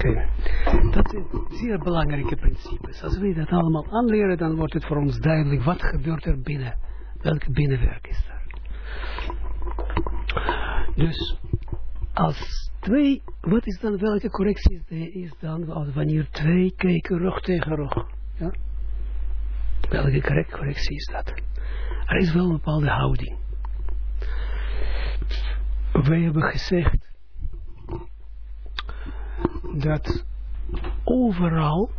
Oké, dat zijn zeer belangrijke principes. Als we dat allemaal aanleren, dan wordt het voor ons duidelijk wat gebeurt er binnen. Welke binnenwerk is daar. Dus, als twee, wat is dan, welke correctie is dan, wanneer twee kijken rug tegen rug? Ja? Welke correctie is dat? Er is wel een bepaalde houding. Wij hebben gezegd dat overal,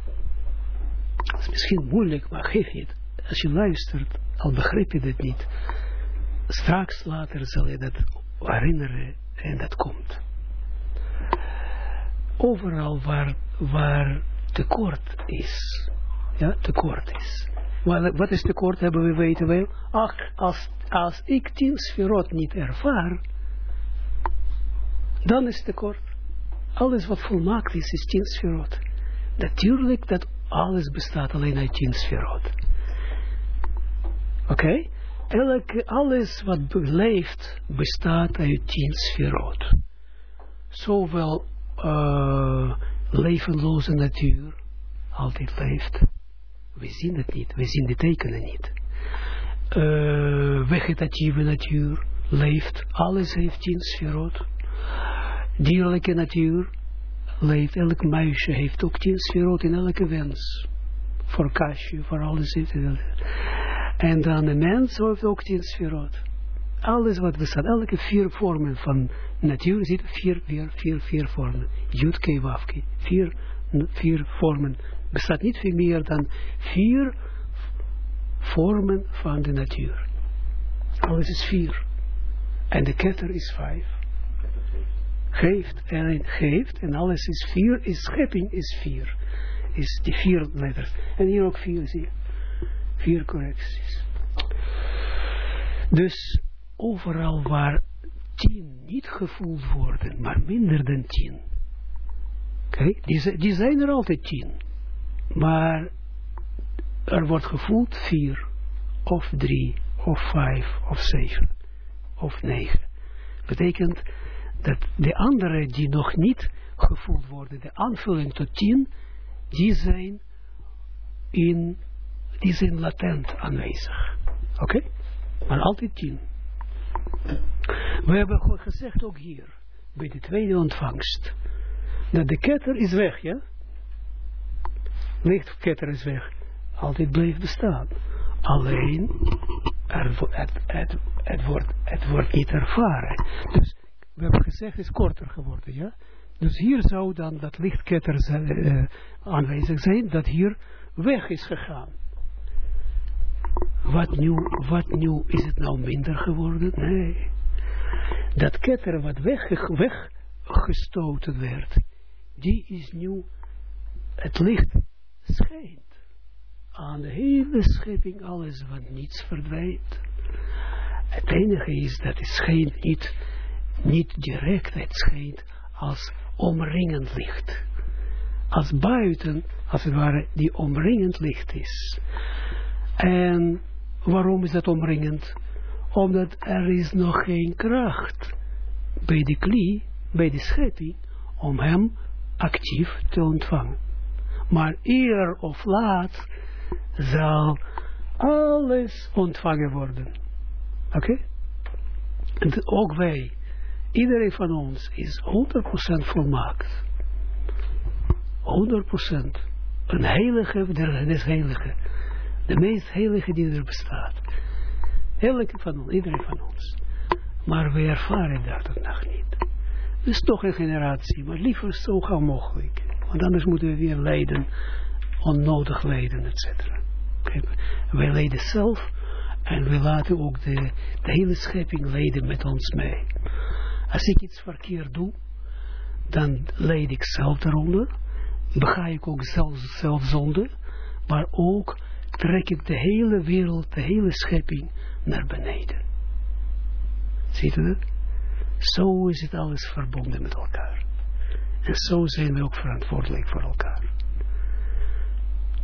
dat is misschien moeilijk, maar geef het. Als je luistert, al begrijp je dit niet. Straks later zal je dat herinneren en dat komt. Overal waar, waar tekort is, ja, tekort is. Wat is tekort, hebben we weten wel. Ach, als, als ik tien sferot niet ervaar, dan is tekort alles wat volmaakt is, is tien sferot. Natuurlijk dat alles bestaat alleen uit tien sferot. Oké? Okay? alles wat leeft, bestaat uit tien sferot. Zowel uh, levenloze natuur altijd leeft. We zien het niet, we zien de tekenen niet. Uh, vegetatieve natuur leeft, alles heeft tien sferot dierlijke natuur leeft, elk muisje heeft ook tien sferot in elke wens. Voor kastje, voor alles. En dan de mens heeft ook tien sferot. Alles wat bestaat, elke vier vormen van natuur zit vier, vier, vier, vier vormen. Jutke, wafke, vier, vier vormen. Bestaat niet veel meer dan vier vormen van de natuur. Alles is vier. En de ketter is vijf geeft en geeft en alles is vier, is schepping is vier. Is die vier letters. En hier ook vier, zie je. Vier correcties. Dus overal waar tien niet gevoeld worden, maar minder dan tien. Kijk, die, die zijn er altijd tien. Maar er wordt gevoeld vier, of drie, of vijf, of zeven, of negen. Betekent dat de anderen die nog niet gevoeld worden, de aanvulling tot tien, die zijn in, die zijn latent aanwezig. Oké? Maar altijd tien. We hebben gezegd ook hier, bij de tweede ontvangst, dat de ketter is weg, ja? Lichtketter is weg. Altijd blijft bestaan. Alleen, het, het, het, wordt, het wordt niet ervaren. Dus we hebben gezegd, is korter geworden, ja. Dus hier zou dan dat lichtketter uh, aanwezig zijn, dat hier weg is gegaan. Wat nu, wat nu, is het nou minder geworden? Nee. Dat ketter wat weg, weggestoten werd, die is nu, het licht schijnt. Aan de hele schepping, alles wat niets verdwijnt. Het enige is dat het schijnt niet niet direct, het schijnt als omringend licht. Als buiten, als het ware, die omringend licht is. En waarom is dat omringend? Omdat er is nog geen kracht bij de klie, bij de schepping, om hem actief te ontvangen. Maar eer of laat zal alles ontvangen worden. Oké? Okay? Ook wij Iedereen van ons is 100% volmaakt. 100%. Een heilige des heilige. De meest heilige die er bestaat. Elke van ons, iedereen van ons. Maar we ervaren dat nog niet. Dus toch een generatie, maar liever zo gauw mogelijk. Want anders moeten we weer lijden, onnodig lijden, etc. Wij lijden zelf en we laten ook de, de hele schepping lijden met ons mee. Als ik iets verkeerd doe, dan leid ik zelf eronder. Bega ik ook zelf, zelf zonde. Maar ook trek ik de hele wereld, de hele schepping naar beneden. Ziet u dat? Zo is het alles verbonden met elkaar. En zo zijn we ook verantwoordelijk voor elkaar.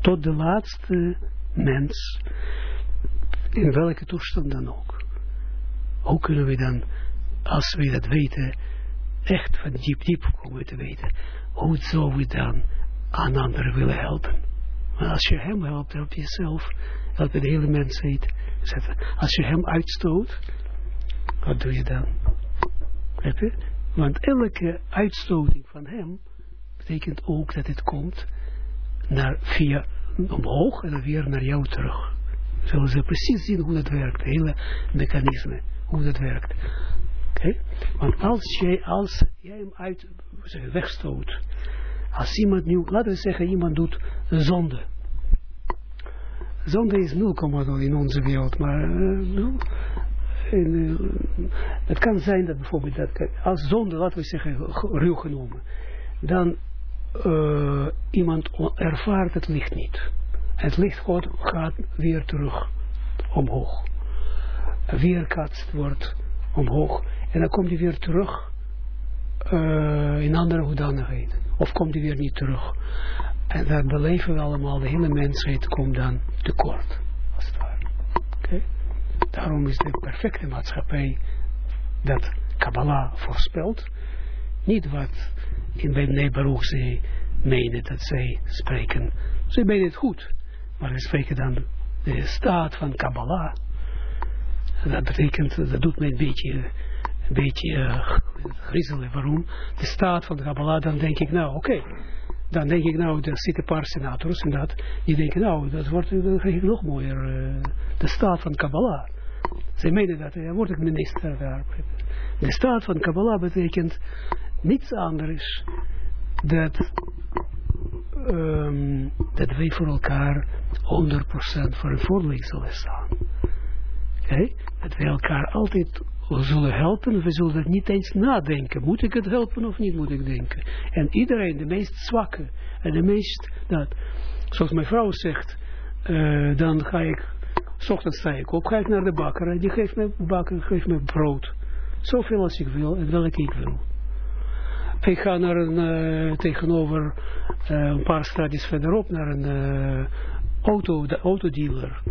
Tot de laatste mens, in welke toestand dan ook. Hoe kunnen we dan als we dat weten, echt van diep diep komen te weten, hoe zou we dan aan anderen willen helpen? Als je hem helpt, help jezelf, help je de hele mensheid. Als je hem uitstoot, wat doe je dan? Heb je? Want elke uitstoting van hem betekent ook dat het komt naar, via omhoog en weer naar jou terug. Zullen ze precies zien hoe dat werkt, het hele mechanisme, hoe dat werkt. Want als jij, als jij hem uit, zeg, wegstoot, als iemand nu, laten we zeggen, iemand doet zonde. Zonde is 0,0 in onze wereld, maar en, uh, het kan zijn dat bijvoorbeeld, dat, als zonde, laten we zeggen, ruw genomen, dan uh, iemand ervaart het licht niet. Het licht gaat weer terug omhoog. Weerkatst wordt omhoog. En dan komt hij weer terug uh, in andere hoedanigheid. Of komt hij weer niet terug. En dan beleven we allemaal, de hele mensheid komt dan tekort. Als het ware. Daarom is de perfecte maatschappij dat Kabbalah voorspelt. Niet wat in bij Nebaruch ze menen dat zij spreken. Ze menen het goed. Maar ze spreken dan de staat van Kabbalah. Dat betekent, dat doet mij een beetje, een beetje uh, griezelen. Waarom? De staat van Kabbalah, dan denk ik, nou oké. Dan denk ik, nou, er zitten een paar senators en dat. Die denken, nou, dat wordt dan krijg ik nog mooier. Uh, de staat van Kabbalah. Zij menen dat, dan word ik minister daar. De staat van Kabbalah betekent niets anders dat, um, dat wij voor elkaar 100% verantwoordelijk zullen staan. Okay? Dat wij elkaar altijd zullen helpen, we zullen het niet eens nadenken. Moet ik het helpen of niet moet ik denken? En iedereen, de meest zwakke en de meest, dat, zoals mijn vrouw zegt, uh, dan ga ik, s ochtends sta ik op, ga ik naar de bakker en die geeft me bakker, geeft me brood. Zoveel als ik wil en welke ik wil. Ik ga naar een, uh, tegenover uh, een paar straatjes verderop, naar een auto, de autodealer.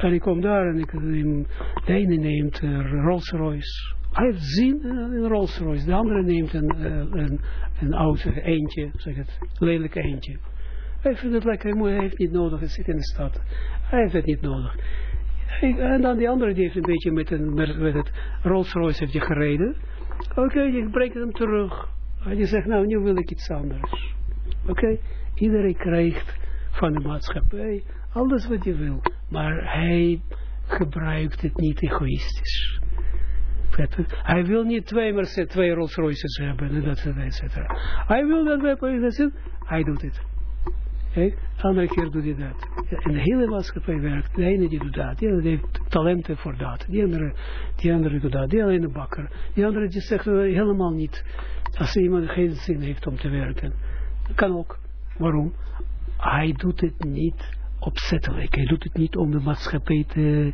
En ik kom daar en ik de ene neemt een Rolls Royce. Hij heeft zin in een Rolls Royce. De andere neemt een, een, een oud eentje, zeg het, lelijk eentje. Hij vindt het lekker, hij heeft niet nodig, hij zit in de stad. Hij heeft het niet nodig. En dan die andere die heeft een beetje met, een, met het Rolls Royce heeft gereden. Oké, je brengt hem terug. En je zegt, nou, nu wil ik iets anders. Oké, iedereen krijgt van de maatschappij alles wat je wil. Maar hij gebruikt het niet egoïstisch. Hij wil niet twee, Mercedes, twee Rolls Royces hebben, en dat et cetera. Hij wil dat wij dat zin, hij doet het. Andere keer doet hij dat. En de hele maatschappij werkt. De ene die doet dat. Die andere heeft talenten voor dat. Die andere, die andere doet dat. Die de bakker. Die andere die zegt helemaal niet. Als iemand geen zin heeft om te werken. Kan ook. Waarom? Hij doet het niet opzettelijk. Hij doet het niet om de maatschappij te,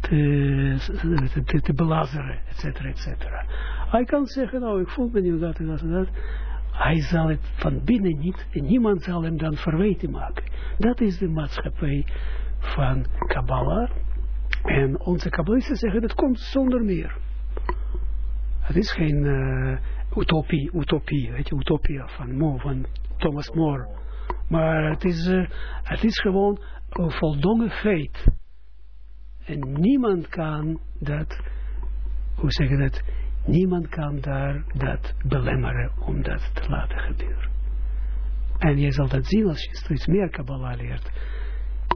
te, te, te belazeren, et cetera, et cetera. Hij kan zeggen, nou, ik voel me nu dat en dat dat. Hij zal het van binnen niet, en niemand zal hem dan verweten maken. Dat is de maatschappij van Kabbalah. En onze Kabbalisten zeggen, dat komt zonder meer. Het is geen uh, utopie, utopie, weet je, utopia van Mo, van Thomas More. Maar het is, uh, het is gewoon een voldongen feit. En niemand kan dat, hoe zeg je dat, niemand kan daar dat belemmeren om dat te laten gebeuren. En je zal dat zien als je steeds meer Kabbalah leert,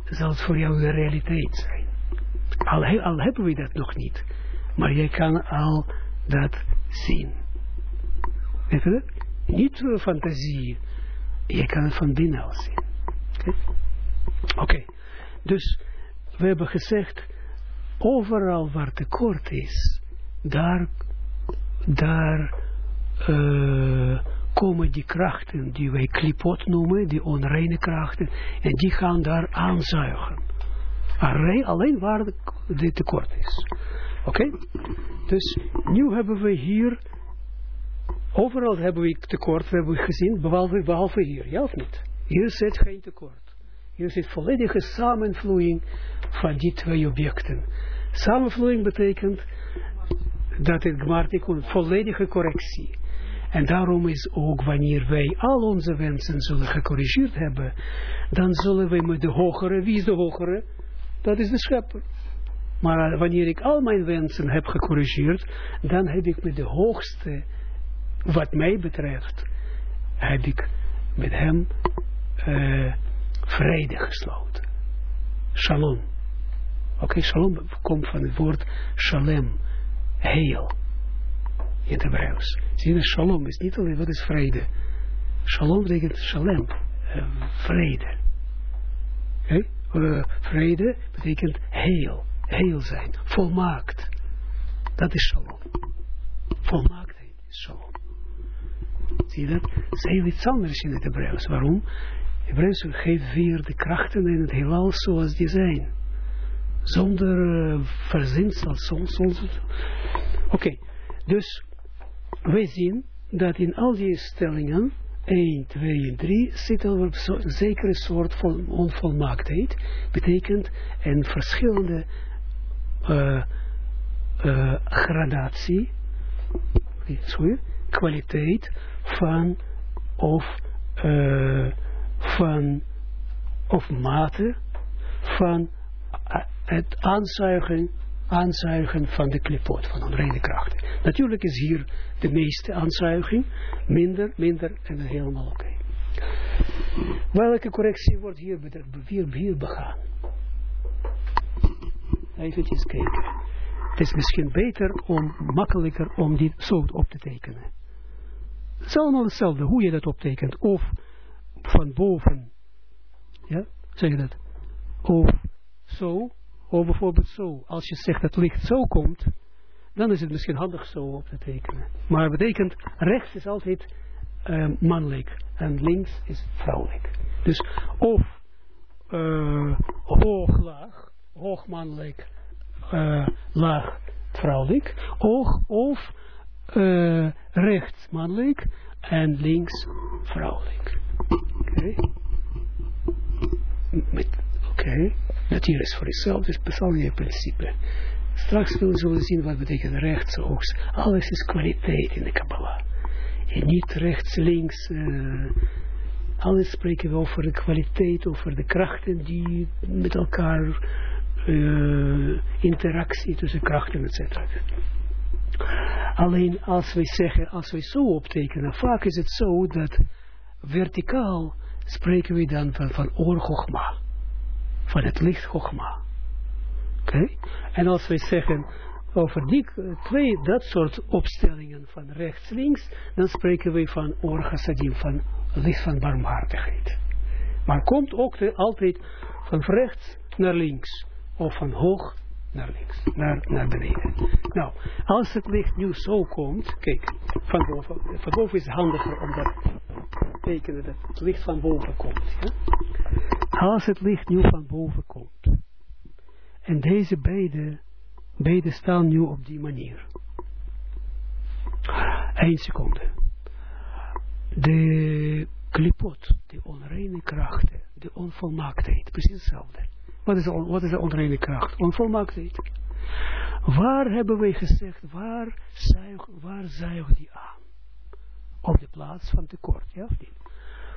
zal het voor jou de realiteit zijn. Al, al hebben we dat nog niet, maar je kan al dat zien. Weet je dat? Niet uh, fantasie, je kan het van binnen al zien. Oké, dus we hebben gezegd, overal waar tekort is, daar, daar uh, komen die krachten die wij klipot noemen, die onreine krachten, en die gaan daar aanzuigen. Alleen, waar de tekort is. Oké? Dus nu hebben we hier Overal hebben we tekort, we gezien, behalve, behalve hier, ja of niet? Hier zit geen tekort. Hier zit volledige samenvloeiing van die twee objecten. Samenvloeiing betekent dat het gmartikun volledige correctie. En daarom is ook wanneer wij al onze wensen zullen gecorrigeerd hebben, dan zullen wij met de hogere, wie is de hogere? Dat is de schepper. Maar wanneer ik al mijn wensen heb gecorrigeerd, dan heb ik met de hoogste, wat mij betreft, heb ik met hem uh, vrede gesloten. Shalom. Oké, shalom komt van het woord shalem, heel. In het Hebreeuws. Zie je, shalom is niet alleen, wat is vrede? Shalom betekent shalem, uh, vrede. Oké, uh, vrede betekent heel heel zijn, volmaakt. Dat is shalom. Volmaaktheid is shalom. Zie je dat? Het iets anders in het Hebreeuws. Waarom? Hebreeuws geeft weer de krachten in het heelal zoals die zijn. Zonder uh, verzinsel. Oké, okay. dus wij zien dat in al die stellingen 1, 2 en 3 zit een zekere soort van onvolmaaktheid. Betekent een verschillende uh, uh, gradatie, sorry, kwaliteit van of uh, van of mate van het aanzuigen, aanzuigen van de klipot, van onreine krachten. Natuurlijk is hier de meeste aanzuiging, minder, minder en helemaal oké. Welke correctie wordt hier, hier, hier begaan? Even kijken. Het is misschien beter om, makkelijker om dit zo op te tekenen. Het is allemaal hetzelfde, hoe je dat optekent. Of van boven, ja, zeg je dat? Of zo, of bijvoorbeeld zo. Als je zegt dat licht zo komt, dan is het misschien handig zo op te tekenen. Maar betekent, rechts is altijd uh, mannelijk en links is vrouwelijk. Dus of uh, hoog, laag, hoog mannelijk, uh, laag vrouwelijk, of, of uh, rechts mannelijk en links vrouwelijk. Oké. Okay. Oké. Natuur is voor jezelf, dus je principe. Straks zullen we zien wat betekent rechts, hoogst. Alles is kwaliteit in de Kabbalah. En niet rechts, links. Uh, alles spreken we over de kwaliteit, over de krachten die met elkaar uh, interactie tussen krachten, etc. Alleen als wij zeggen, als wij zo optekenen, vaak is het zo dat verticaal spreken we dan van, van oorgogma, van het licht gogma. Oké? En als wij zeggen over die twee, dat soort opstellingen van rechts-links, dan spreken we van orgasadim, van licht van barmhartigheid. Maar komt ook altijd van rechts naar links of van hoog naar links, naar, naar beneden. Nou, als het licht nu zo komt, kijk, van boven, van boven is handiger om dat te tekenen dat het licht van boven komt. Als het licht nu van boven komt, en deze beide, beide staan nu op die manier. Eén seconde. De klipot, de onreine krachten, de onvolmaaktheid, precies hetzelfde wat is, wat is de onreine kracht? Onvolmaaktheid. Waar hebben wij gezegd, waar zuigt, waar die aan? Op de plaats van tekort, ja?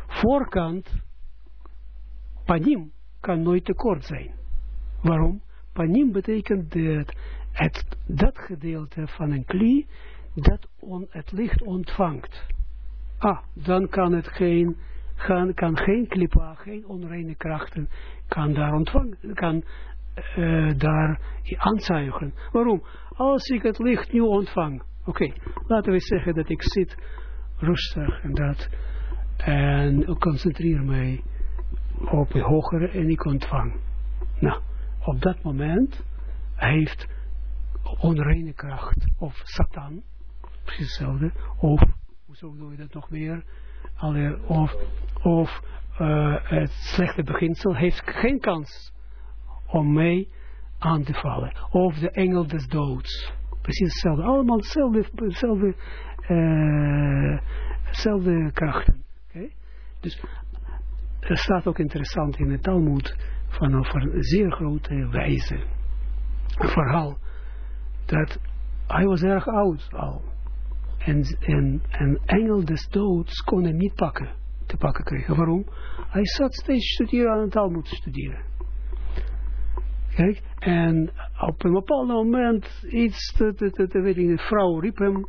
Voorkant, panim, kan nooit tekort zijn. Waarom? Panim betekent dat het, dat gedeelte van een klie, dat on, het licht ontvangt. Ah, dan kan het geen kan, kan geen klipa, geen onreine krachten, kan daar ontvangen, kan uh, daar aanzuigen. Waarom? Als ik het licht nu ontvang, oké, laten we zeggen dat ik zit rustig en dat, en concentreer mij op het hogere en ik ontvang. Nou, op dat moment heeft onreine kracht, of Satan, precies hetzelfde, of, hoe doe je dat nog meer, Allee, of, of uh, het slechte beginsel heeft geen kans om mij aan te vallen. Of de engel des doods. Precies hetzelfde. Allemaal hetzelfde, uh, hetzelfde krachten. Dus er staat ook interessant in het Talmud van een zeer grote wijze. Een verhaal dat hij was erg oud al. En, en, en engel des doods kon hem niet pakken, te pakken krijgen. Waarom? Hij zat steeds studeren aan het Talmud studeren. Kijk, en op een bepaald moment iets, de, de, de, de, weet ik, vrouw riep hem,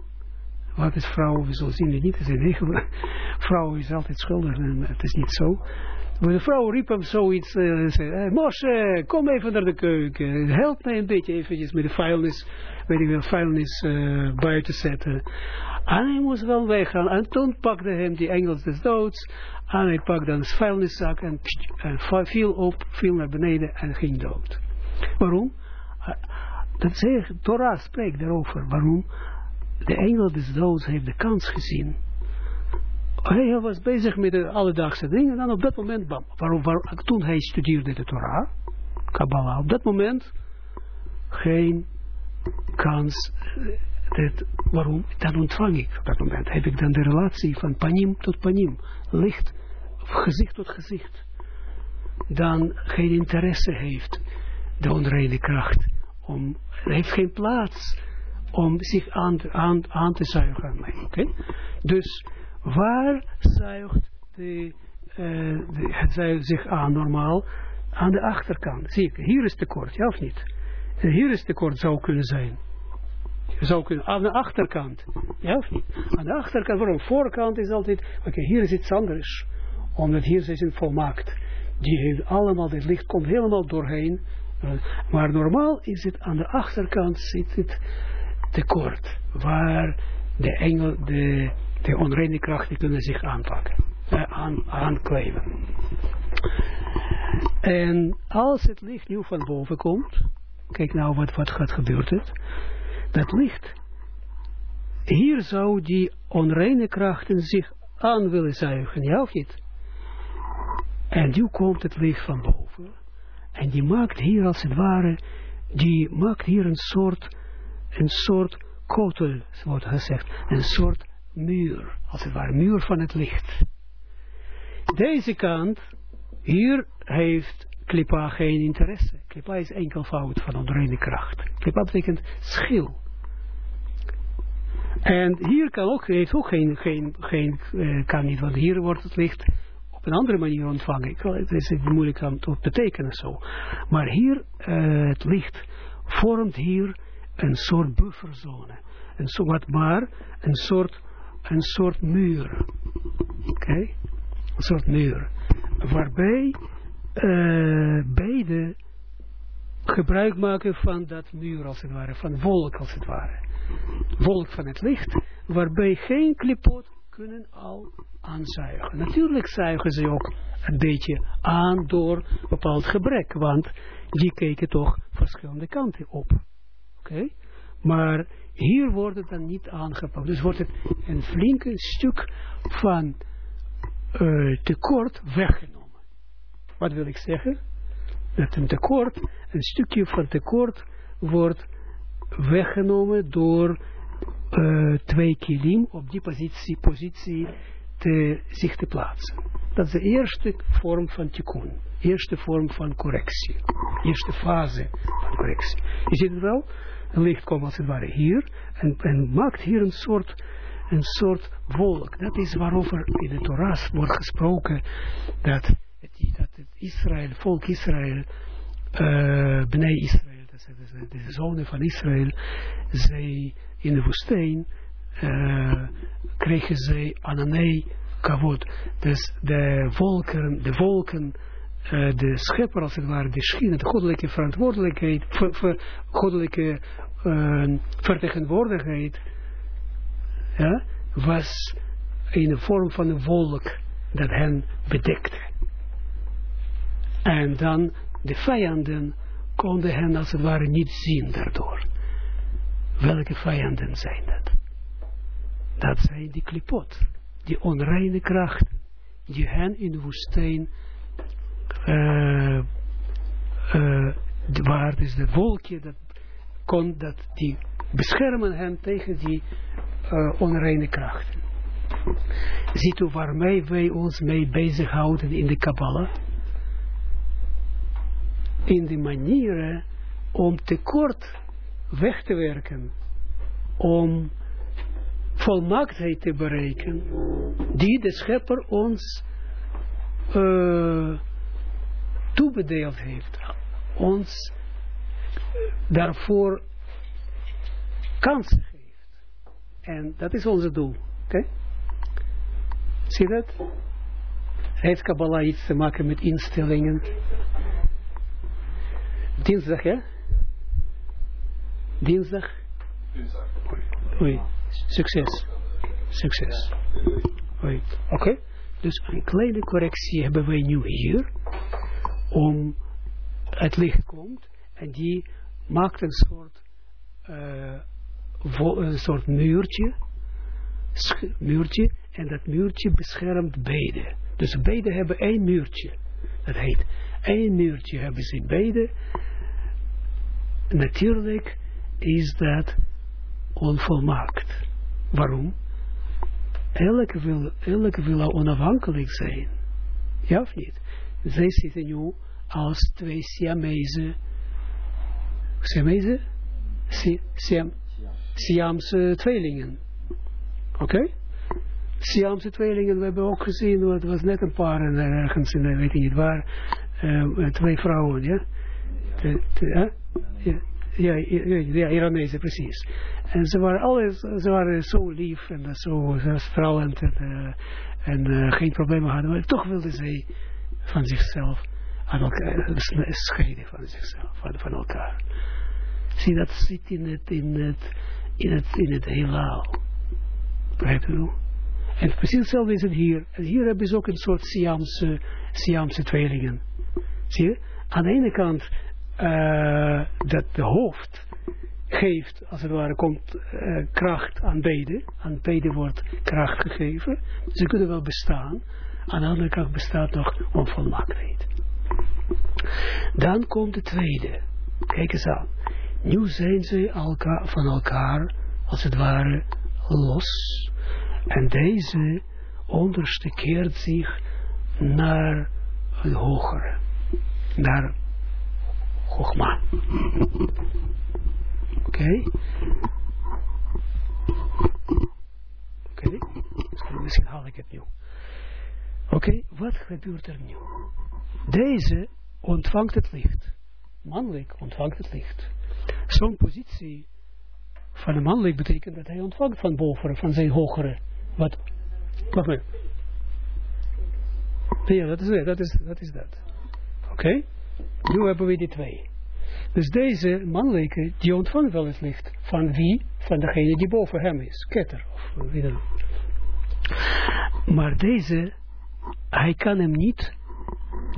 wat is vrouw, we zullen zien het niet, het vrouw is altijd schuldig en het is niet zo. Maar de vrouw riep hem zoiets, uh, zei, hey, Moshe, kom even naar de keuken, help mij een beetje eventjes met de vuilnis, weet ik wel, vuilnis uh, buiten zetten. En hij moest wel weggaan. En toen pakte hem die engels des doods. En hij pakte een vuilniszak en, en viel op, viel naar beneden en ging dood. Waarom? Dat zegt, Torah spreekt daarover. Waarom? De engel des doods heeft de kans gezien. Hij was bezig met de alledaagse dingen. En dan op dat moment, waarom, waarom, toen hij studeerde de Torah, Kabbalah, op dat moment geen kans. Dat, waarom? Dan ontvang ik op dat moment. Heb ik dan de relatie van panim tot panim. Licht, gezicht tot gezicht. Dan geen interesse heeft de onreine kracht. Om, heeft geen plaats om zich aan, aan, aan te zuigen. Okay? Dus waar zuigt de, uh, de, het zuigt zich aan normaal? Aan de achterkant. Zie ik, hier is tekort, ja of niet? En hier is tekort zou kunnen zijn. Zou kunnen, aan de achterkant. Ja of niet? Aan de achterkant, waarom? Voorkant is altijd, oké, hier is iets anders. Omdat hier is het volmaakt. Die heeft allemaal, dit licht komt helemaal doorheen maar normaal is het aan de achterkant zit het tekort. Waar de engel, de, de onreine krachten kunnen zich aanpakken. Eh, aan, aankleven. En als het licht nu van boven komt. Kijk nou wat, wat gaat gebeuren. Dat licht. Hier zou die onreine krachten zich aan willen zuigen. Ja niet? En nu komt het licht van boven. En die maakt hier als het ware, die maakt hier een soort, een soort kotel, wordt gezegd, een soort muur, als het ware, muur van het licht. Deze kant, hier heeft Klippa geen interesse. Klippa is enkelvoud van onreine kracht. Klippa betekent schil. En hier kan ook, heeft ook geen, geen, geen uh, kan niet, want hier wordt het licht op een andere manier ontvangen. Het is moeilijk om te betekenen zo. Maar hier, uh, het licht vormt hier een soort bufferzone. Een soort, maar een soort, een soort muur. Oké? Een soort muur. Waarbij uh, beide gebruik maken van dat muur als het ware, van wolk als het ware. Wolk van het licht, waarbij geen klipot kunnen al aanzuigen. Natuurlijk zuigen ze ook een beetje aan door bepaald gebrek, want die kijken toch verschillende kanten op. Oké? Maar hier wordt het dan niet aangepakt. Dus wordt het een flinke stuk van uh, tekort weggenomen. Wat wil ik zeggen? Dat een tekort, een stukje van tekort wordt weggenomen door uh, twee kilim op die positie, positie te, zich te plaatsen. Dat is de eerste vorm van tikkun. Eerste vorm van correctie. Eerste fase van correctie. Je ziet het wel? Licht komt als het ware hier en, en maakt hier een soort, een soort wolk. Dat is waarover in de Torah wordt gesproken dat dat het Israël, volk Israël, uh, Bnei Israël, dat is de, de zonen van Israël, zij in de woestijn uh, kregen zij ananei kavod. Dus de volken, de volken, uh, de schepper als het ware, de de goddelijke verantwoordelijkheid, ver, ver, goddelijke uh, vertegenwoordigheid, ja, was in de vorm van een volk dat hen bedekte. En dan de vijanden konden hen als het ware niet zien daardoor. Welke vijanden zijn dat? Dat zijn die klipot, die onreine krachten, die hen in de woestijn, uh, uh, waar is de wolkje, dat kon, dat die beschermen hen tegen die uh, onreine krachten. Ziet u waarmee wij ons mee bezighouden in de Kabbalah? In de manieren om tekort weg te werken, om volmaaktheid te bereiken, die de schepper ons toebedeeld heeft, ons daarvoor kansen geeft. En dat is onze doel. Oké? Zie je dat? Heeft Kabbalah iets te maken met instellingen? Dinsdag, ja? Dinsdag? Dinsdag. Oei. Succes. Succes. Oei. Oké. Okay. Dus een kleine correctie hebben wij nu hier. Om het licht komt. En die maakt een soort, uh, een soort muurtje. Muurtje. En dat muurtje beschermt beide. Dus beide hebben één muurtje. Dat heet, één muurtje hebben ze beide. Natuurlijk is dat onvolmaakt. Waarom? Elke wil, elke wil onafhankelijk zijn. Ja of niet? Zij zitten nu als twee Siamese. Siamese? Siam, Siamse tweelingen. Oké? Okay? Siamse tweelingen, we hebben ook gezien, het was net een paar en ergens in, weet ik niet waar, uh, twee vrouwen, ja? Ja? Ja, ja, Iranese, precies. En ze waren alles, ze waren zo lief en zo, stralend en, en geen problemen hadden, maar toch wilden ze van zichzelf aan elkaar, scheiden van zichzelf, van, elkaar. Zie, dat zit in het, in het, in het, in het heelal. Begrijp je? En precies hetzelfde is het hier. En hier hebben ze ook een soort Siamse, Siamse tweelingen. Zie je? Aan de ene kant uh, dat de hoofd geeft, als het ware, komt uh, kracht aan beide. Aan beide wordt kracht gegeven. Ze kunnen wel bestaan. Aan de andere kant bestaat nog onvolmaaktheid. Dan komt de tweede. Kijk eens aan. Nu zijn ze van elkaar, als het ware, los. En deze onderste keert zich naar een hogere. Naar Chogma. Oké. Oké. Okay. Misschien haal ik het nu. Oké, wat gebeurt er nu? Deze ontvangt het licht. Mannelijk ontvangt het licht. Zo'n positie van een mannelijk betekent dat hij ontvangt van boven, van zijn hogere. Wat? Wacht maar. Ja, dat is dat. Dat, is dat. Oké? Nu hebben we die twee. Dus deze mannelijke, die ontvangt wel het licht. Van wie? Van degene die boven hem is. Ketter. Of wie dan. Maar deze, hij kan hem niet,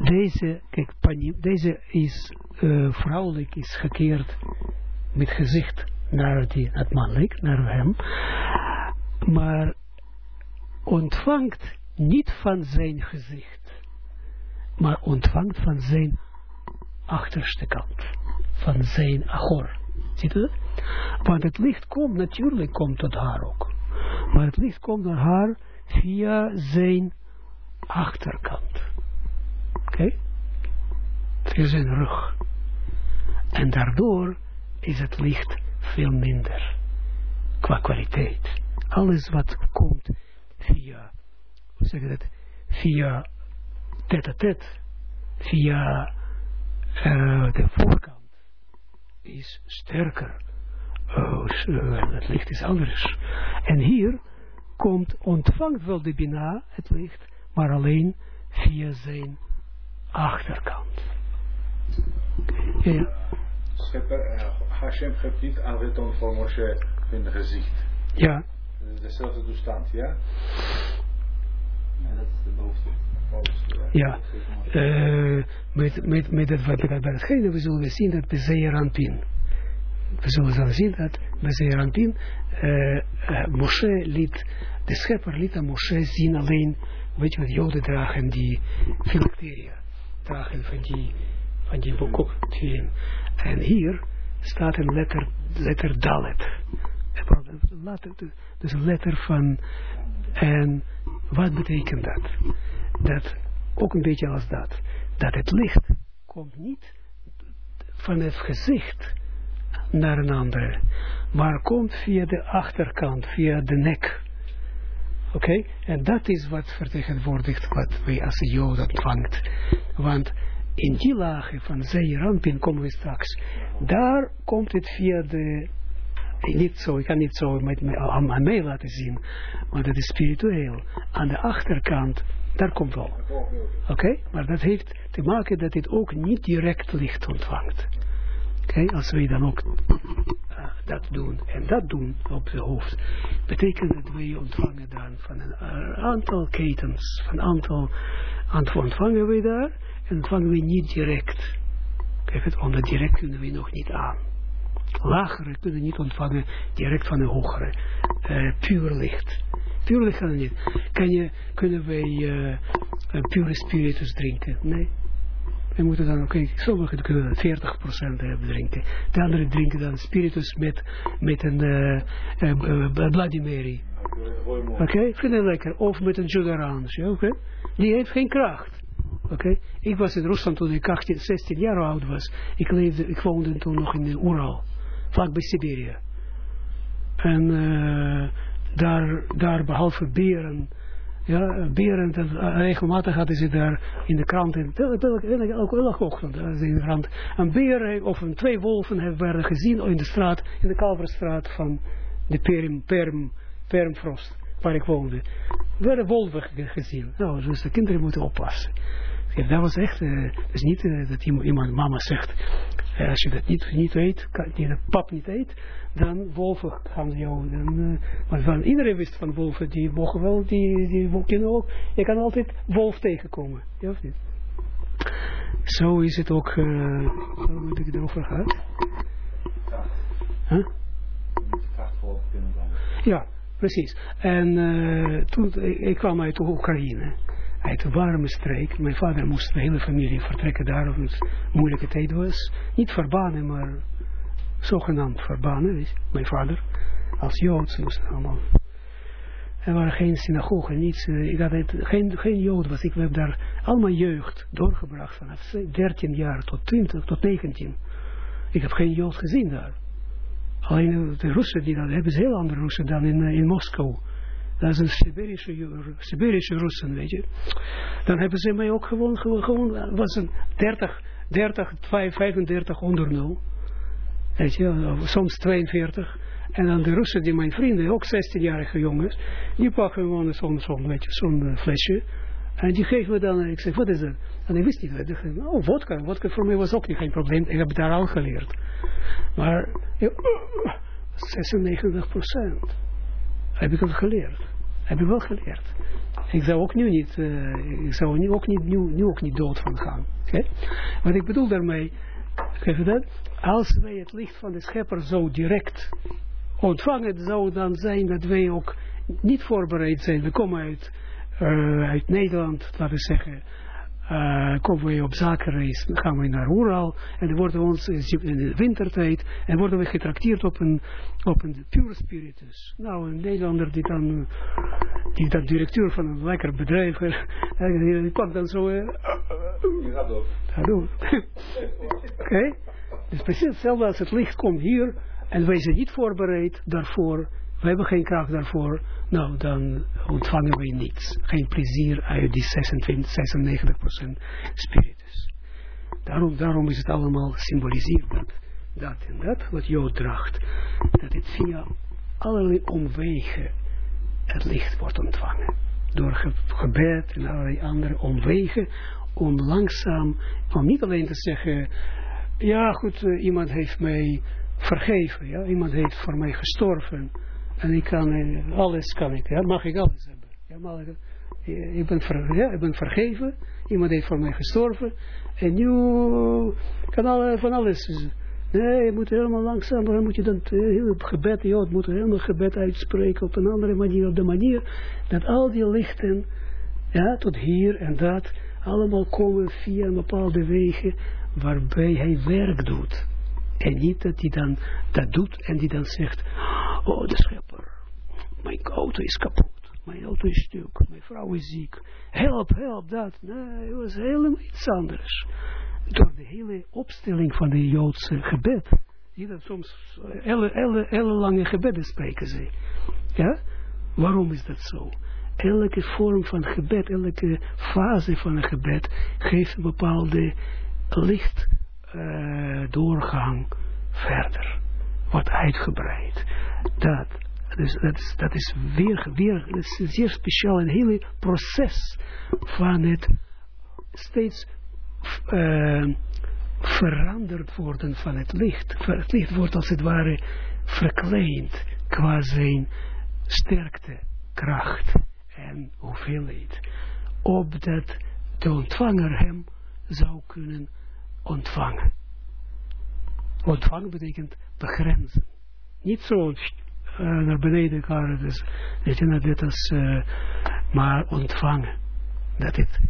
deze, kijk, deze is uh, vrouwelijk, is gekeerd met gezicht naar die, het mannelijk, naar hem. Maar ontvangt niet van zijn gezicht, maar ontvangt van zijn achterste kant van zijn agor. Ziet u dat? Want het licht komt, natuurlijk komt tot haar ook. Maar het licht komt naar haar via zijn achterkant. Oké? Okay? Via zijn rug. En daardoor is het licht veel minder. Qua kwaliteit. Alles wat komt via, hoe zeg je dat, via tête-à-tête, via uh, de voorkant is sterker. Uh, het licht is anders. En hier komt, ontvangt wel de Bina het licht, maar alleen via zijn achterkant. Ja. Schepper, uh, Hashem geeft niet aan voor Moshe in gezicht. Ja. Dezelfde toestand, ja? Ja, dat is de bovenste. Ja, uh, met, met, met het wat bij hetgene we zullen zien dat bij Zeeranpin. We zullen dan zien dat bij Zeeranpin uh, uh, Moshe liet, de schepper liet aan Moshe zien alleen, weet je wat, joden dragen die filacteria, dragen van die, van die boekok, En hier staat een letter, letter Dalet. Dus een letter van, en wat betekent dat? dat ook een beetje als dat, dat het licht komt niet van het gezicht naar een andere. Maar komt via de achterkant, via de nek. Oké? En dat is wat vertegenwoordigt wat wij als Jood ontvangt. Want in die lagen van Zeerampin komen we straks. Daar komt het via de niet zo, ik kan niet zo met, met, aan mij laten zien, maar dat is spiritueel. Aan de achterkant, daar komt wel. Oké, maar dat heeft te maken dat dit ook niet direct licht ontvangt. Oké, als wij dan ook uh, dat doen en dat doen op de hoofd, betekent dat wij ontvangen dan van een aantal ketens, van een aantal, ontvangen wij daar en ontvangen we niet direct. Kijk, het, direct kunnen we nog niet aan lagere kunnen niet ontvangen direct van de hogere. Uh, puur licht. Puur licht kan niet. Kan je, kunnen wij pure spiritus drinken? Nee. We moeten dan, okay, sommigen kunnen 40% hebben drinken. De anderen drinken dan spiritus met, met een uh, Mary. Oké, okay, vind je lekker. Of met een Jugarans, oké. Die heeft geen kracht. Oké, ik was in Rusland toen ik 18, 16 jaar oud was. Ik, leefde, ik woonde toen nog in de Ural vlak bij Siberië. En daar, daar behalve beren, ja, beren, dat, uh, regelmatig hadden ze daar in de krant, in, elke, ochtend, in de krant, een beer of een, twee wolven werden gezien in de straat, in de Kalverstraat van de Perm, Perm, Permfrost, waar ik woonde. werden wolven gezien. Nou, dus de kinderen moeten oppassen. Ja, dat was echt, uh, dus niet uh, dat iemand, mama zegt, uh, als je dat niet, niet weet, kan, die de pap niet eet, dan wolven gaan jou, dan, maar van, iedereen wist van wolven, die mogen wel, die, die kunnen ook, je kan altijd wolf tegenkomen, ja of niet? Zo is het ook, hoe moet ik het erover gehad? Huh? Ja, precies. En toen, ik kwam uit Oekraïne uit een warme streek. Mijn vader moest de hele familie vertrekken daar, omdat het moeilijke tijd was. Niet verbannen, maar zogenaamd verbannen. Mijn vader, als Joods, moest allemaal. Er waren geen synagogen, niets. Ik had het, geen, geen Jood was. Ik heb daar allemaal jeugd doorgebracht, vanaf 13 jaar tot 20, tot 19. Ik heb geen Jood gezien daar. Alleen de Russen, die dat hebben, ze heel andere Russen dan in, in Moskou dat is een Siberische, Siberische Russen, weet je. Dan hebben ze mij ook gewoon, gewoon, gewoon was een 30, 30, 35 onder nul. Weet je, soms 42. En dan de Russen, die mijn vrienden, ook 16-jarige jongens, die pakken gewoon zo'n zo, zo'n uh, flesje. En die geven me dan, ik zeg, wat is dat? En ik wist niet, oh, vodka. Vodka voor mij was ook niet geen probleem. Ik heb daar al geleerd. Maar, ja, 96 procent heb ik het geleerd. Heb ik wel geleerd. Ik zou ook nu niet, uh, ik zou ook niet, nu, ook niet dood van gaan. Okay? Wat ik bedoel daarmee, dat? Als wij het licht van de schepper zo direct ontvangen, zou dan zijn dat wij ook niet voorbereid zijn. We komen uit, uh, uit Nederland, laten we zeggen, uh, komen we op zakenreis, gaan we naar Oeral en dan worden we ons in de wintertijd en worden we getrakteerd op een, op een pure spiritus. Nou, een Nederlander die dan, die dan directeur van een lekker bedrijf, die kwam dan zo, uh. Gaat door. Oké? Dus precies hetzelfde als het licht komt hier en wij zijn niet voorbereid daarvoor, we hebben geen kracht daarvoor, nou dan ontvangen wij niets. Geen plezier uit die 26, 96% spiritus. Daarom, is het allemaal symboliseerd dat, dat en dat wat Jood draagt. Dat het via allerlei omwegen het licht wordt ontvangen. Door gebed en allerlei andere omwegen om langzaam, om niet alleen te zeggen, ja goed, uh, iemand heeft mij vergeven, ja, iemand heeft voor mij gestorven en ik kan, eh, alles kan ik, ja, mag ik alles hebben. Ja, mag ik, eh, ik, ben ja, ik ben vergeven, iemand heeft voor mij gestorven, en nu kan alle, van alles. Nee, je moet helemaal langzaam, dan moet je dan heel gebed, je moet helemaal gebed uitspreken op een andere manier, op de manier dat al die lichten, ja, tot hier en dat, allemaal komen via een bepaalde wegen, waarbij hij werk doet. En niet dat hij dan dat doet en die dan zegt, oh de schepper, mijn auto is kapot, mijn auto is stuk, mijn vrouw is ziek, help, help, dat. Nee, het was helemaal iets anders. Door de hele opstelling van de Joodse gebed, Zie dat soms, hele, hele, hele lange gebeden spreken ze. Ja? Waarom is dat zo? Elke vorm van gebed, elke fase van een gebed geeft een bepaalde licht uh, doorgang verder. Wordt uitgebreid. Dat, dus dat, is, dat is weer, weer dat is zeer speciaal, een hele proces van het steeds uh, veranderd worden van het licht. Het licht wordt als het ware verkleind qua zijn sterkte, kracht en hoeveelheid. Opdat de ontvanger hem zou kunnen ontvangen. Ontvangen betekent begrenzen. Niet zo uh, naar beneden gaan, dus, je, als, uh, maar ontvangen. Dat het,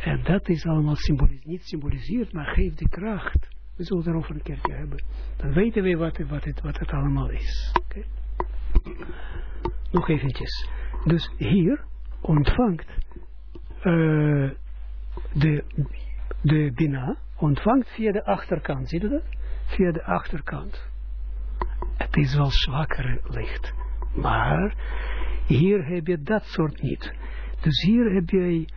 en dat is allemaal symbolis niet symboliseerd, maar geeft de kracht. We zullen erover een keertje hebben. Dan weten we wat, wat, het, wat het allemaal is. Okay. Nog eventjes. Dus hier ontvangt uh, de de Bina ontvangt via de achterkant. Ziet u dat? Via de achterkant. Het is wel zwakker licht. Maar hier heb je dat soort niet. Dus hier heb je,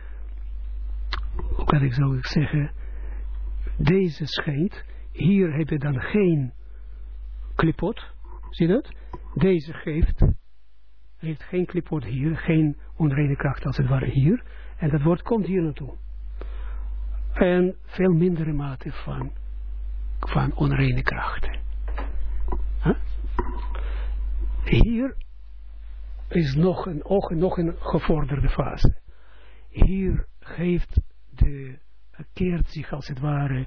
hoe kan ik zo zeggen, deze schijnt. Hier heb je dan geen klipot. Zie je dat? Deze geeft, heeft geen klipot hier, geen onreine kracht als het ware hier. En dat woord komt hier naartoe en veel mindere mate van, van onreine krachten. Hier is nog een, ook nog een gevorderde fase. Hier geeft de, keert zich als het ware,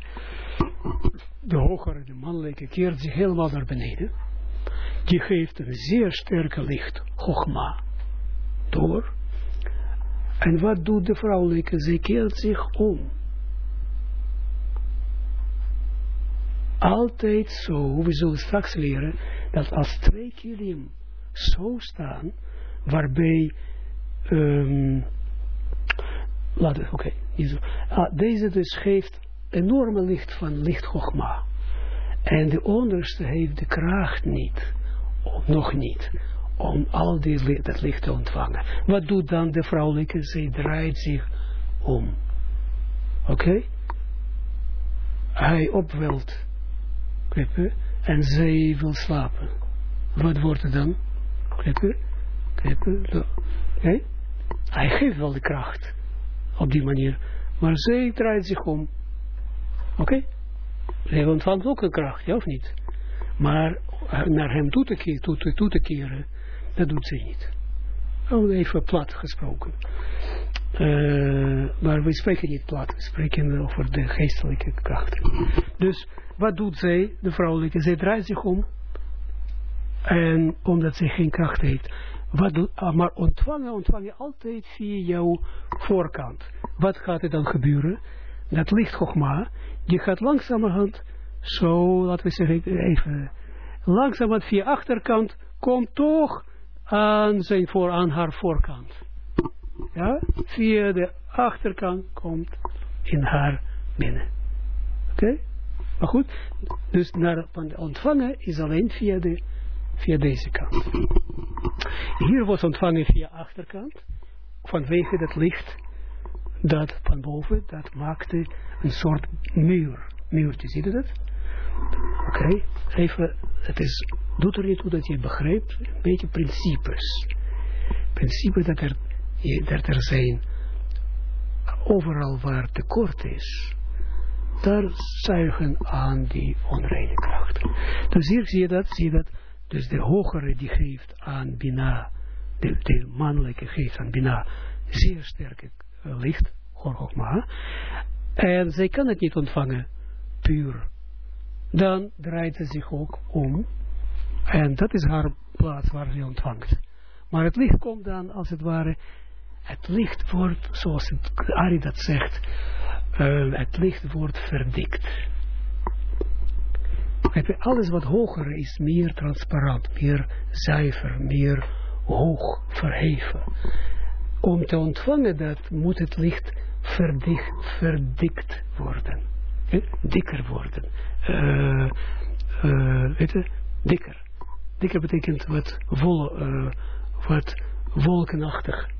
de hogere, de mannelijke, keert zich helemaal naar beneden. Die geeft een zeer sterke licht, Chogma, door. En wat doet de vrouwelijke? Zij keert zich om. Altijd zo, we zullen straks leren, dat als twee kilim zo staan, waarbij, um, laat oké, okay, ah, deze dus geeft enorme licht van licht En de onderste heeft de kracht niet, nog niet, om al die, dat licht te ontvangen. Wat doet dan de vrouwelijke? Zij draait zich om. Oké? Hij opwelt Klippen. En zij wil slapen. Wat wordt er dan? Klippen. Klippen. Zo. Okay. Hij geeft wel de kracht. Op die manier. Maar zij draait zich om. Oké? Okay? Zij ontvangt ook een kracht, ja of niet? Maar naar hem toe te, keren, toe, keren, dat doet zij niet. Even plat gesproken. Maar we spreken niet plat, we spreken over de geestelijke krachten. Dus wat doet zij, de vrouwelijke? Zij draait zich om. En omdat zij geen kracht heeft. Wat doet, maar ontvangen, ontvangen altijd via jouw voorkant. Wat gaat er dan gebeuren? Dat licht Chogma, die gaat langzamerhand, zo, laten we zeggen, even, langzamerhand via achterkant, komt toch aan, zijn voor, aan haar voorkant. Ja, via de achterkant komt in haar binnen. Oké? Maar goed, dus naar ontvangen is alleen via, de, via deze kant. Hier wordt ontvangen via achterkant, vanwege dat licht dat van boven, dat maakte een soort muur. Muurtje, ziet u dat? Oké, even, het is, doet er niet toe dat je begrijpt, een beetje principes. Principes dat er, dat er zijn, overal waar tekort is, daar zuigen aan die onreine krachten. Dus hier zie je dat, zie je dat, dus de hogere die geeft aan Bina, de, de mannelijke geeft aan Bina, zeer sterke uh, licht, Gorgogma, en zij kan het niet ontvangen, puur. Dan draait ze zich ook om, en dat is haar plaats waar ze ontvangt. Maar het licht komt dan, als het ware, het licht wordt, zoals het, Ari dat zegt, uh, het licht wordt verdikt. Alles wat hoger is, meer transparant, meer zuiver, meer hoog verheven. Om te ontvangen dat moet het licht verdikt, verdikt worden. Eh, dikker worden. Uh, weet je, dikker. Dikker betekent wat, wat wolkenachtig.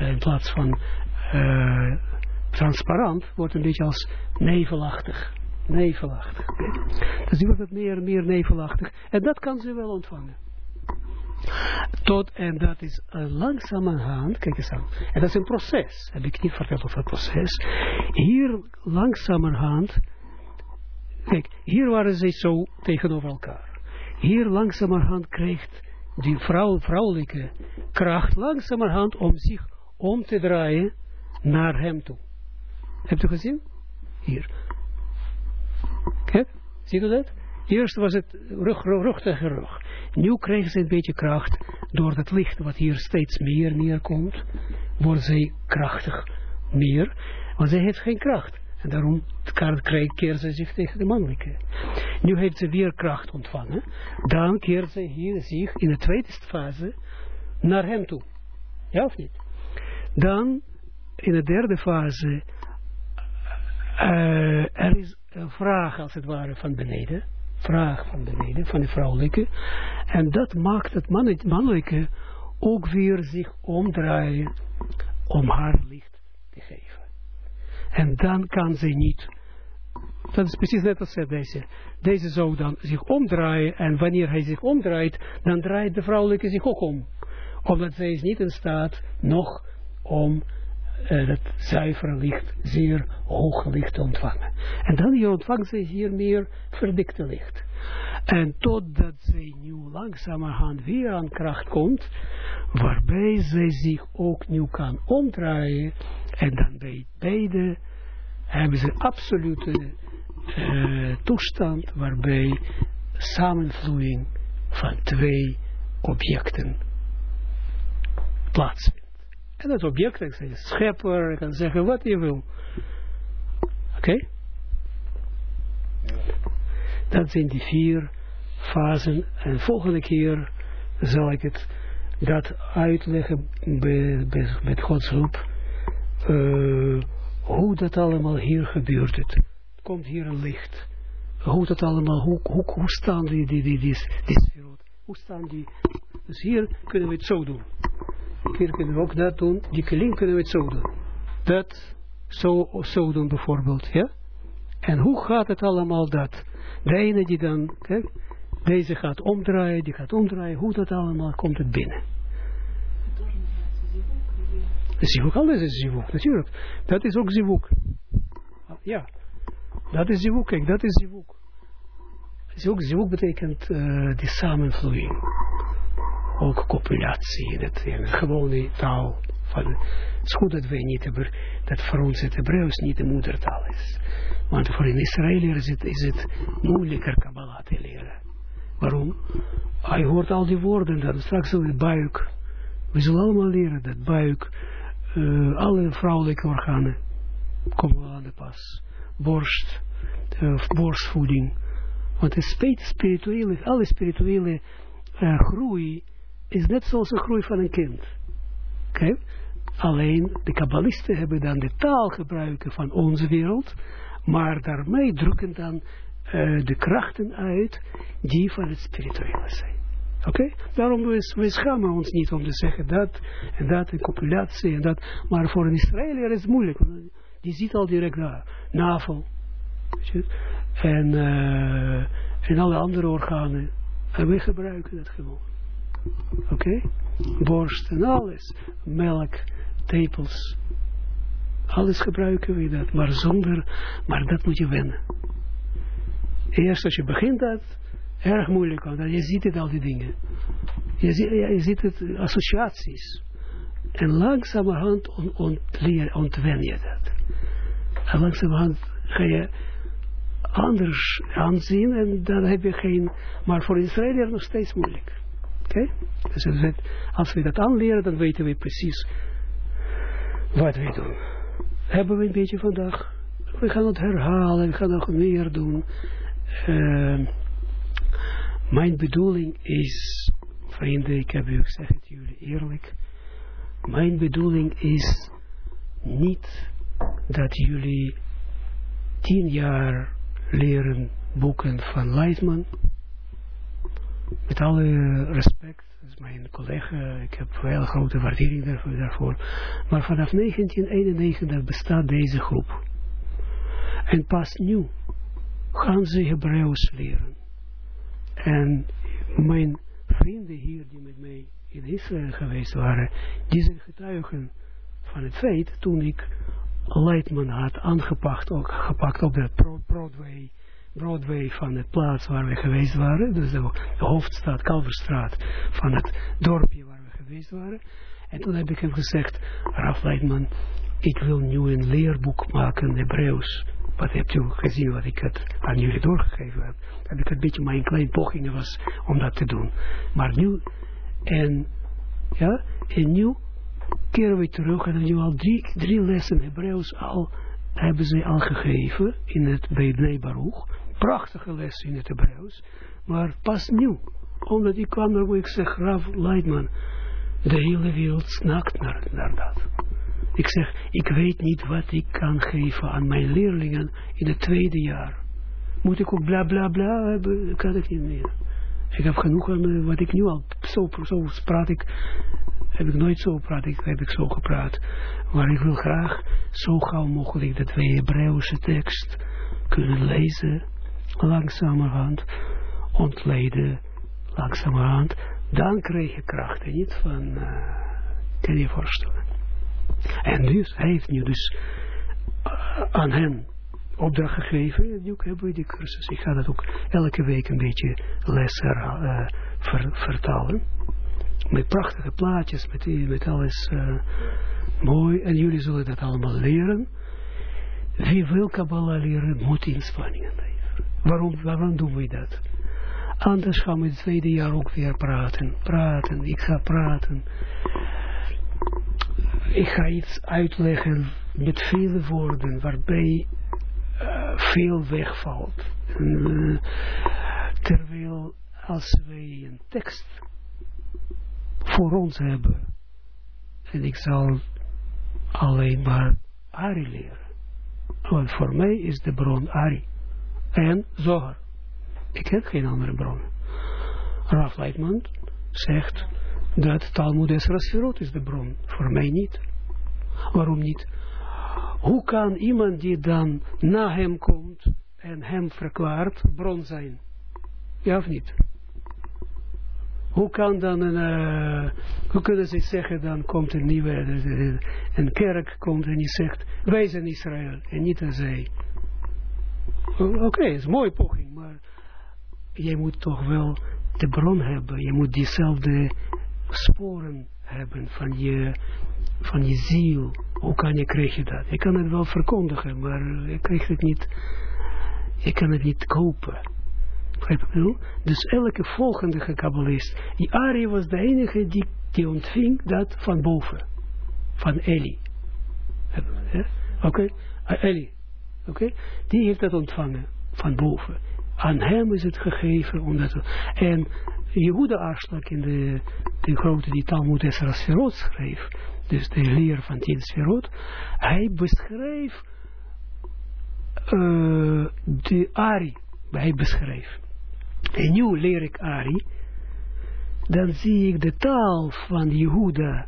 Uh, in plaats van uh, transparant wordt een beetje als nevelachtig. Nevelachtig. Dus die wordt het meer en meer nevelachtig. En dat kan ze wel ontvangen. Tot, en dat is uh, langzamerhand, kijk eens aan. En dat is een proces. Heb ik niet verteld over het proces. Hier langzamerhand, kijk, hier waren ze zo tegenover elkaar. Hier langzamerhand krijgt die vrouw, vrouwelijke kracht langzamerhand om zich om te draaien naar hem toe. Hebt u gezien? Hier. Kijk, ziet u dat? Eerst was het rug, rug tegen rug. Nu krijgen ze een beetje kracht door het licht wat hier steeds meer neerkomt. Wordt zij krachtig meer. Want zij heeft geen kracht. En daarom keert ze zich tegen de mannelijke. Nu heeft ze weer kracht ontvangen. Dan keert ze hier zich in de tweede fase naar hem toe. Ja of niet? Dan in de derde fase uh, er is een vraag als het ware van beneden. Vraag van beneden, van de vrouwelijke. En dat maakt het mannelijke ook weer zich omdraaien om haar licht te geven. En dan kan ze niet. Dat is precies net als deze. Deze zou dan zich omdraaien. En wanneer hij zich omdraait, dan draait de vrouwelijke zich ook om. Omdat zij is niet in staat nog om uh, het zuivere licht, zeer hoog licht te ontvangen. En dan je ontvangt ze hier meer verdikte licht. En totdat zij nu langzamerhand weer aan kracht komt, waarbij zij zich ook nu kan omdraaien, en dan bij beide hebben ze absolute uh, toestand waarbij samenvloeiing van twee objecten plaatsvindt. Dat object, ik zeg schepper, ik kan zeggen wat je wil. Oké? Dat zijn die vier fasen. En volgende keer zal ik het dat uitleggen met Gods hulp. Uh, hoe dat allemaal hier gebeurt. Het komt hier een licht. Hoe dat allemaal, hoe, hoe, hoe staan die, die, die, die, die Hoe staan die? Dus hier kunnen we het zo doen. Hier kunnen we ook dat doen. Die kelim kunnen we het zo doen. Dat, zo, zo doen bijvoorbeeld. Ja? En hoe gaat het allemaal dat? De ene die dan, kijk, deze gaat omdraaien, die gaat omdraaien. Hoe dat allemaal komt het binnen. Zivuk, alles is zivuk, natuurlijk. Dat is ook zivuk. Ja, dat is zivuk, kijk, dat is zivuk. Zivuk, zivuk betekent uh, die samenvloeiing ook copulatie in het, in het gewone taal. Van, het is goed dat wij niet dat voor ons het Hebreeuws niet de moedertaal is. Want voor een Israëliër is het, is het moeilijker Kabbalah te leren. Waarom? Hij hoort al die woorden, dan straks in het buik. We zullen allemaal leren dat buik, uh, alle vrouwelijke organen komen aan de pas. Borst, uh, borstvoeding. Want het spirituele, alle spirituele uh, groei is net zoals een groei van een kind. Oké? Alleen de kabbalisten hebben dan de taal gebruiken van onze wereld, maar daarmee drukken dan uh, de krachten uit die van het spirituele zijn. Oké? Okay? Daarom we, we schamen ons niet om te zeggen dat en dat en copulatie en dat. Maar voor een Israëliër is het moeilijk. Want die ziet al direct daar. Navel. En, uh, en alle andere organen. En we gebruiken dat gewoon. Oké? Borst en alles. Melk, tepels. Alles gebruiken we dat. Maar zonder, maar dat moet je wennen. Eerst als je begint dat, erg moeilijk. Want je ziet het al die dingen. Je, ziet, je ziet het associaties. En langzamerhand on, on, ontwen je dat. En langzamerhand ga je anders aanzien en dan heb je geen... Maar voor Israël nog steeds moeilijk. Dus als we dat aanleren, dan weten we precies wat we doen. Hebben we een beetje vandaag. We gaan het herhalen, we gaan nog meer doen. Uh, mijn bedoeling is, vrienden, ik heb u gezegd jullie eerlijk. Mijn bedoeling is niet dat jullie tien jaar leren boeken van Leitman met alle respect, dat is mijn collega, ik heb heel grote waardering daarvoor, daarvoor. Maar vanaf 1991 bestaat deze groep. En pas nu gaan ze Hebreeuws leren. En mijn vrienden hier die met mij in Israël geweest waren, die zijn getuigen van het feit toen ik Leidman had aangepakt, ook gepakt op de Broadway, Broadway van de plaats waar we geweest waren, dus de, hoofdstad, Kalverstraat van het dorpje waar we geweest waren. En toen heb ik hem gezegd, Raf Leidman, ik wil nu een leerboek maken, Hebreeuws. Wat hebt u gezien wat ik het aan jullie doorgegeven heb? Heb ik een beetje mijn klein pogingen was om dat te doen. Maar nu, en ja, en nu keren we terug en nu al drie, drie lessen Hebreeuws al hebben ze al gegeven in het bij Baruch. Prachtige lessen in het Hebreeuws. Maar pas nieuw. Omdat ik kwam er, ik zeg, Rav Leidman, de hele wereld snakt naar, naar dat. Ik zeg, ik weet niet wat ik kan geven aan mijn leerlingen in het tweede jaar. Moet ik ook bla bla bla hebben? Kan ik niet meer. Ik heb genoeg aan eh, wat ik nu al, zo, zo praat ik, heb ik nooit zo praat, ik, heb ik zo gepraat. Maar ik wil graag zo gauw mogelijk de twee Hebreeuwse tekst kunnen lezen, langzamerhand, ontleden, langzamerhand. Dan krijg je kracht en niet van, uh, kan je voorstellen. En dus, hij heeft nu dus uh, aan hen opdracht gegeven. En nu hebben we die cursus. Ik ga dat ook elke week een beetje les ver, vertalen. Met prachtige plaatjes, met, met alles mooi. En jullie zullen dat allemaal leren. Wie wil Kabbalah leren, moet inspanningen. Waarom, waarom doen we dat? Anders gaan we het tweede jaar ook weer praten. Praten, ik ga praten ik ga iets uitleggen met vele woorden, waarbij uh, veel wegvalt. Uh, terwijl als wij een tekst voor ons hebben, en ik zal alleen maar Ari leren. Want voor mij is de bron Ari. En Zohar. Ik heb geen andere bron. Raf Leitman zegt dat Talmud Esra is de bron. Voor mij niet. Waarom niet? Hoe kan iemand die dan na hem komt en hem verklaart, bron zijn? Ja of niet? Hoe kan dan een, uh, hoe kunnen ze zeggen, dan komt een nieuwe, een kerk komt en die zegt, wij zijn Israël en niet een zij. Oké, is een mooie poging, maar jij moet toch wel de bron hebben. Je moet diezelfde sporen hebben van je, van je ziel. Hoe kan je, krijg dat? Je kan het wel verkondigen, maar je krijgt het niet, je kan het niet kopen. Dus elke volgende kabbalist, die Ari was de enige die, die ontving dat van boven. Van Eli. Oké? Okay? Uh, Eli. Oké? Die heeft dat ontvangen van boven. Aan hem is het gegeven. Omdat, en Jehuda Aarslag in de, de grote die Talmud Esra Sferot schreef, dus de leer van Tien Sferot, hij beschreef uh, de Ari, hij beschreef. En nu leer ik Ari, dan zie ik de taal van Jehuda,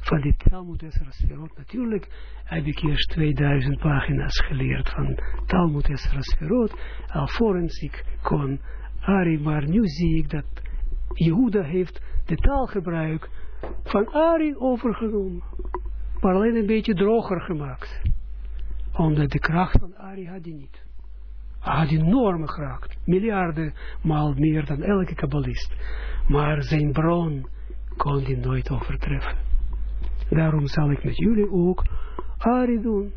van de Talmud Esra Sferot. Natuurlijk heb ik eerst 2000 pagina's geleerd van Talmud Esra Sferot, alvorens ik kon Ari, maar nu zie ik dat Jehuda heeft de taalgebruik van Ari overgenomen. Maar alleen een beetje droger gemaakt. Omdat de kracht van Ari had hij niet. Hij had enorme kracht. Miljarden maal meer dan elke kabbalist. Maar zijn bron kon hij nooit overtreffen. Daarom zal ik met jullie ook Ari doen.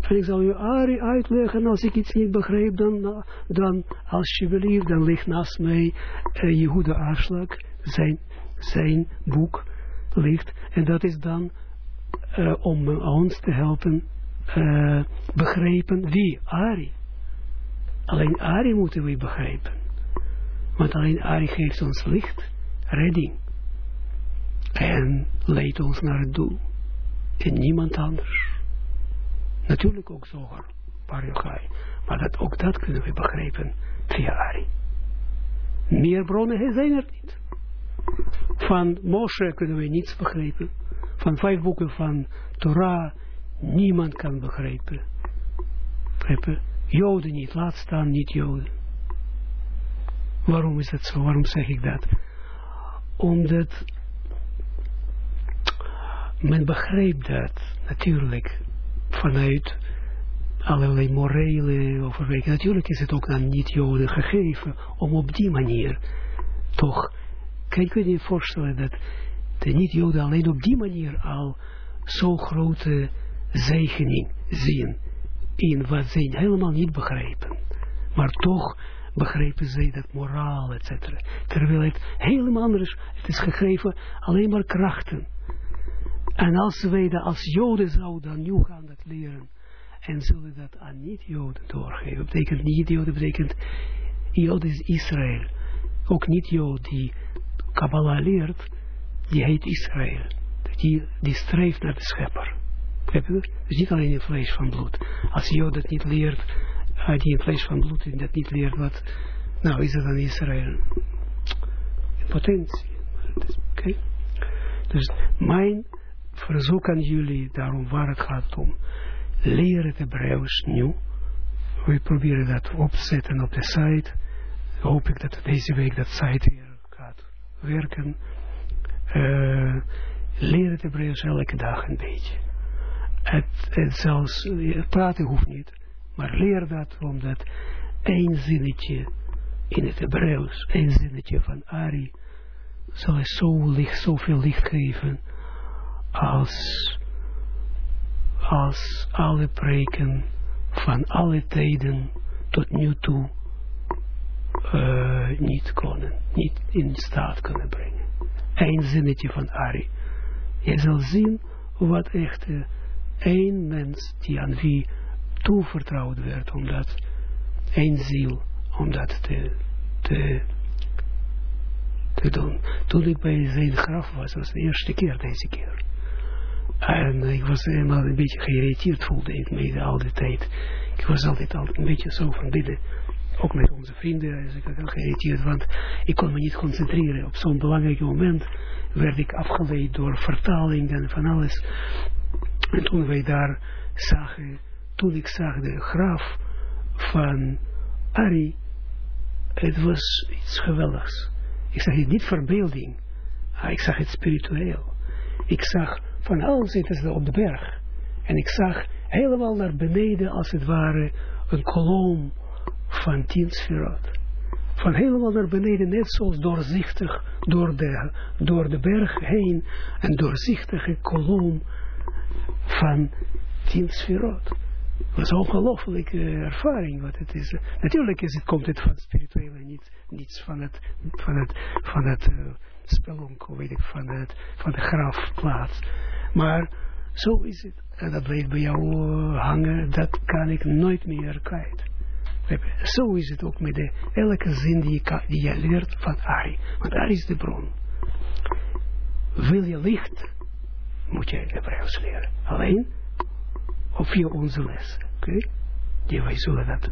En ik zal je Ari uitleggen, als ik iets niet begrijp, dan, dan alsjeblieft, dan ligt naast mij uh, Jehuda Aarslag, zijn, zijn boek ligt. En dat is dan uh, om ons te helpen uh, begrijpen wie? Ari. Alleen Ari moeten we begrijpen. Want alleen Ari geeft ons licht, redding. En leidt ons naar het doel. En niemand anders. Natuurlijk ook Zohar, Bar Maar dat, ook dat kunnen we begrijpen via Ari. Meer bronnen zijn er niet. Van Moshe kunnen we niets begrijpen. Van vijf boeken van Torah niemand kan begrijpen. begrijpen. Joden niet, laat staan niet Joden. Waarom is dat zo? Waarom zeg ik dat? Omdat men begrijpt dat natuurlijk vanuit allerlei morele overwegingen. Natuurlijk is het ook aan niet-Joden gegeven om op die manier toch, kan je je voorstellen dat de niet-Joden alleen op die manier al zo'n grote zegening zien in wat zij helemaal niet begrijpen. Maar toch begrijpen zij dat moraal, etc. Terwijl het helemaal anders is. Het is gegeven alleen maar krachten. En als wij dat als Joden zouden nu gaan dat leren, en zullen dat aan niet-Joden doorgeven. Betekent niet-Joden, betekent Joden is Israël. Ook niet-Jood die Kabbalah leert, die heet Israël. Die, die streeft naar de schepper. Dus niet alleen in vlees van bloed. Als Jood dat niet leert, die in vlees van bloed dat niet leert, wat, nou is dat dan Israël? In potentie. Oké. Dus mijn verzoek aan jullie, daarom waar het gaat om, leer het Hebreeuws nu. We proberen dat op te zetten op de site. Hoop ik dat deze week dat site weer gaat werken. Uh, leer het Hebreeuws elke dag een beetje. Het, het zelfs, praten hoeft niet, maar leer dat omdat één zinnetje in het Hebreeuws, één zinnetje van Ari, zal zo licht, zoveel licht geven als, als alle preken van alle tijden tot nu toe uh, niet konden, niet in staat kunnen brengen. Eén zinnetje van Ari. Je zal zien wat echt uh, één mens die aan wie toevertrouwd werd, omdat één ziel, om dat te, te, te doen. Toen ik bij zijn graf was, was de eerste keer deze keer. En ik was helemaal een beetje geïrriteerd, voelde ik me al die tijd. Ik was altijd, altijd een beetje zo van binnen. Ook met onze vrienden is ik heel geïrriteerd, want ik kon me niet concentreren. Op zo'n belangrijk moment werd ik afgeleid door vertaling en van alles. En toen wij daar zagen, toen ik zag de graf van Ari, het was iets geweldigs. Ik zag het niet verbeelding, ik zag het spiritueel. Ik zag van al zitten ze op de berg. En ik zag helemaal naar beneden, als het ware, een kolom van tien sferot. Van helemaal naar beneden, net zoals doorzichtig door de, door de berg heen, een doorzichtige kolom van tien sferot. Dat was een ongelofelijke ervaring wat het is. Natuurlijk is het, komt het van spirituele, niet, niets van het, van het, van het uh, spelonk, weet ik, van, het, van de grafplaats. Maar zo is het. En dat blijft bij jou uh, hangen, dat kan ik nooit meer kwijt. Zo is het ook met elke zin die je, leert van Ari. Want Ari is de bron. Wil je licht, moet je Hebreeuws leren. Alleen op via onze les. Okay? Die wij zullen dat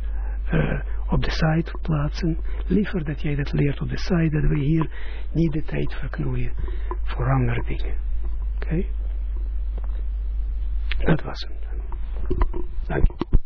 uh, op de site plaatsen. Liever dat jij dat leert op de site, dat we hier niet de tijd verknoeien voor andere dingen. Oké? Dat was het. Dank je.